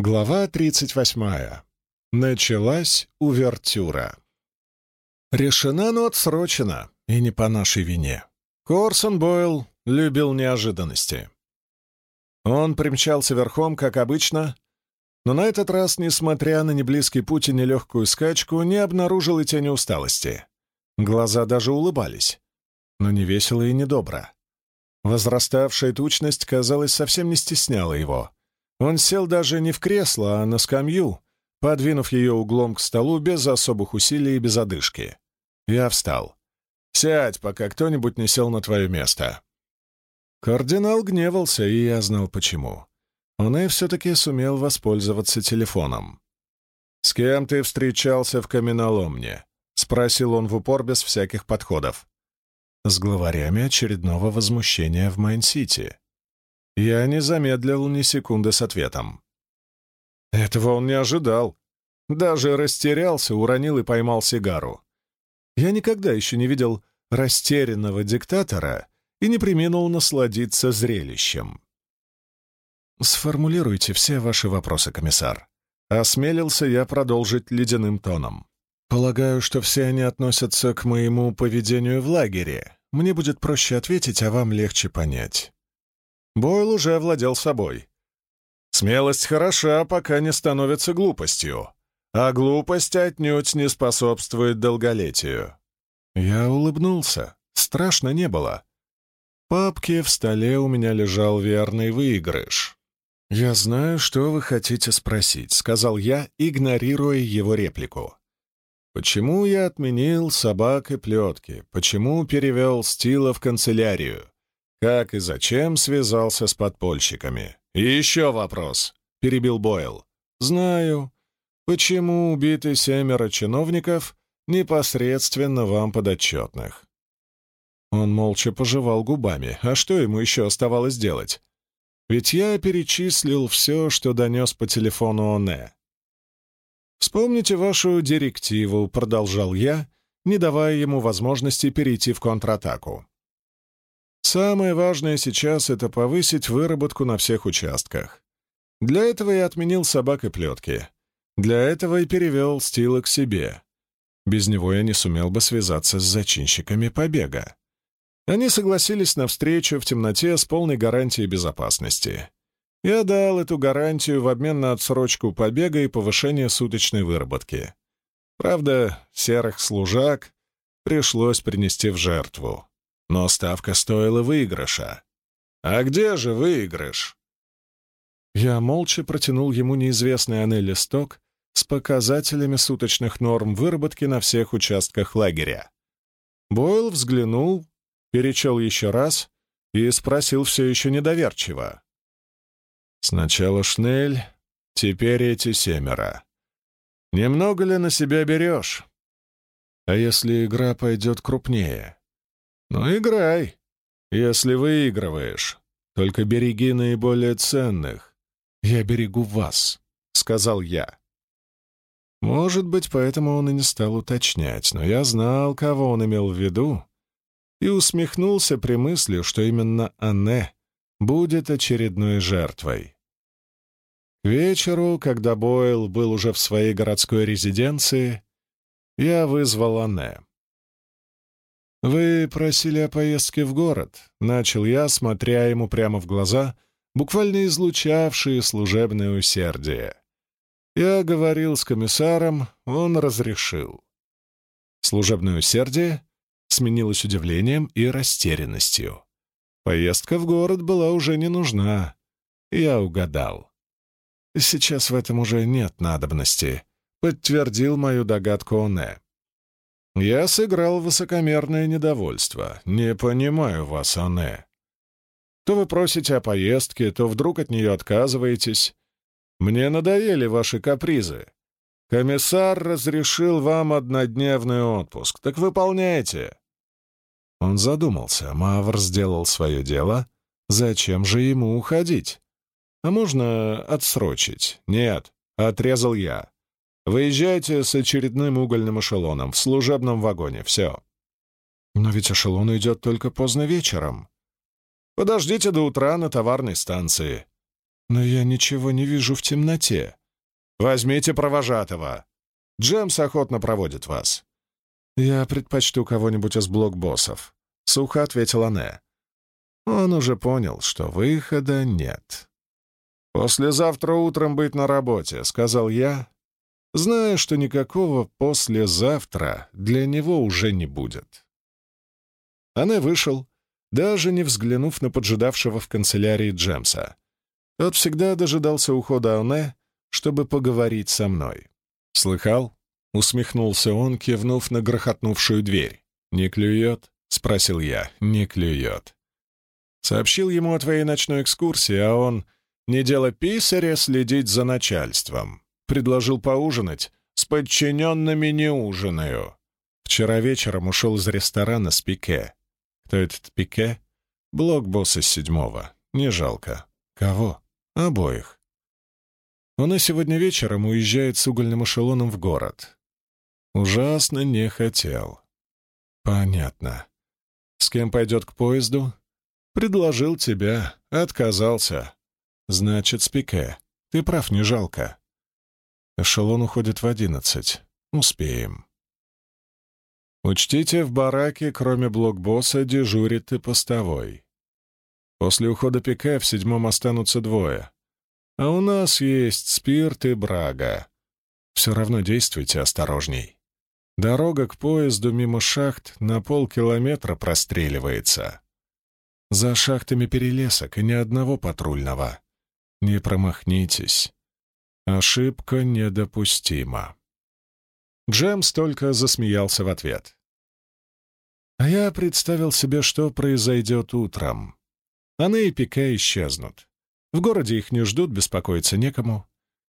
Глава 38. Началась увертюра. Решена, но отсрочена, и не по нашей вине. Корсон Бойл любил неожиданности. Он примчался верхом, как обычно, но на этот раз, несмотря на неблизкий путь и нелегкую скачку, не обнаружил и тени усталости. Глаза даже улыбались, но не весело и недобро. Возраставшая тучность, казалось, совсем не стесняла его — он сел даже не в кресло, а на скамью, подвинув ее углом к столу без особых усилий и без одышки. Я встал. «Сядь, пока кто-нибудь не сел на твое место». Кардинал гневался, и я знал почему. Он и все-таки сумел воспользоваться телефоном. «С кем ты встречался в каменоломне?» — спросил он в упор без всяких подходов. «С главарями очередного возмущения в Майн-Сити», я не замедлил ни секунды с ответом. Этого он не ожидал. Даже растерялся, уронил и поймал сигару. Я никогда еще не видел растерянного диктатора и не преминул насладиться зрелищем. «Сформулируйте все ваши вопросы, комиссар». Осмелился я продолжить ледяным тоном. «Полагаю, что все они относятся к моему поведению в лагере. Мне будет проще ответить, а вам легче понять. Бойл уже овладел собой. Смелость хороша, пока не становится глупостью, а глупость отнюдь не способствует долголетию. Я улыбнулся. Страшно не было. В папке в столе у меня лежал верный выигрыш. «Я знаю, что вы хотите спросить», — сказал я, игнорируя его реплику. «Почему я отменил собак и плетки? Почему перевел Стила в канцелярию? Как и зачем связался с подпольщиками? И еще вопрос, — перебил Бойл. Знаю. Почему убиты семеро чиновников, непосредственно вам подотчетных? Он молча пожевал губами. А что ему еще оставалось делать? Ведь я перечислил все, что донес по телефону Оне. «Вспомните вашу директиву», — продолжал я, не давая ему возможности перейти в контратаку. Самое важное сейчас — это повысить выработку на всех участках. Для этого я отменил собак и плетки. Для этого и перевел Стила к себе. Без него я не сумел бы связаться с зачинщиками побега. Они согласились на встречу в темноте с полной гарантией безопасности. Я дал эту гарантию в обмен на отсрочку побега и повышение суточной выработки. Правда, серых служак пришлось принести в жертву. Но ставка стоила выигрыша. А где же выигрыш? Я молча протянул ему неизвестный Анне листок с показателями суточных норм выработки на всех участках лагеря. Бойл взглянул, перечел еще раз и спросил все еще недоверчиво. «Сначала Шнель, теперь эти семеро. Немного ли на себя берешь? А если игра пойдет крупнее?» «Ну, играй, если выигрываешь. Только береги наиболее ценных. Я берегу вас», — сказал я. Может быть, поэтому он и не стал уточнять, но я знал, кого он имел в виду, и усмехнулся при мысли, что именно Анне будет очередной жертвой. К вечеру, когда Бойл был уже в своей городской резиденции, я вызвал Анне. «Вы просили о поездке в город», — начал я, смотря ему прямо в глаза, буквально излучавшие служебное усердие. Я говорил с комиссаром, он разрешил. Служебное усердие сменилось удивлением и растерянностью. Поездка в город была уже не нужна. Я угадал. Сейчас в этом уже нет надобности, подтвердил мою догадку Оне. Я сыграл высокомерное недовольство. Не понимаю вас, Анне. То вы просите о поездке, то вдруг от нее отказываетесь. Мне надоели ваши капризы. Комиссар разрешил вам однодневный отпуск. Так выполняйте. Он задумался. Мавр сделал свое дело. Зачем же ему уходить? А можно отсрочить? Нет, отрезал я. Выезжайте с очередным угольным эшелоном в служебном вагоне. Все. Но ведь эшелон идет только поздно вечером. Подождите до утра на товарной станции. «Но я ничего не вижу в темноте». «Возьмите провожатого. Джемс охотно проводит вас». «Я предпочту кого-нибудь из блокбоссов», — сухо ответила Анне. Он уже понял, что выхода нет. «Послезавтра утром быть на работе», — сказал я, зная, что никакого «послезавтра» для него уже не будет. Анне вышел, даже не взглянув на поджидавшего в канцелярии Джемса. Тот всегда дожидался ухода Анне, чтобы поговорить со мной. «Слыхал?» — усмехнулся он, кивнув на грохотнувшую дверь. «Не клюет?» — спросил я. «Не клюет». Сообщил ему о твоей ночной экскурсии, а он, не дело писаря, следить за начальством. Предложил поужинать. С подчиненными не ужинаю. Вчера вечером ушел из ресторана с Пике. Кто этот Пике? Блок-босс из седьмого. Не жалко. Кого? Обоих. Он и сегодня вечером уезжает с угольным эшелоном в город. Ужасно не хотел. Понятно. С кем пойдет к поезду? Предложил тебя, отказался. Значит, с Пике. Ты прав, не жалко. Эшелон уходит в одиннадцать. Успеем. Учтите, в бараке, кроме блокбосса, дежурит и постовой. После ухода Пике в седьмом останутся двое. А у нас есть спирт и брага. Все равно действуйте осторожней. Дорога к поезду мимо шахт на полкилометра простреливается. За шахтами перелесок и ни одного патрульного. Не промахнитесь. Ошибка недопустима. Джемс только засмеялся в ответ. А я представил себе, что произойдет утром. Они и Пике исчезнут. В городе их не ждут, беспокоиться некому.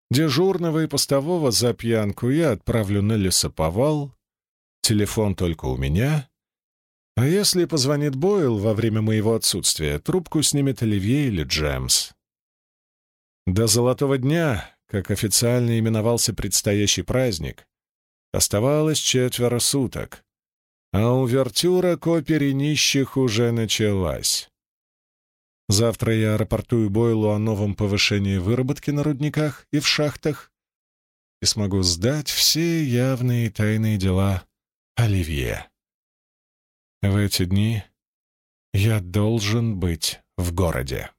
Дежурного и постового за пьянку я отправлю на лесоповал. Телефон только у меня. А если позвонит Бойл во время моего отсутствия, трубку снимет Оливье или Джемс. До «Золотого дня», как официально именовался предстоящий праздник, Оставалось четверо суток, а увертюра к опере нищих уже началась. Завтра я рапортую Бойлу о новом повышении выработки на рудниках и в шахтах и смогу сдать все явные и тайные дела Оливье. В эти дни я должен быть в городе.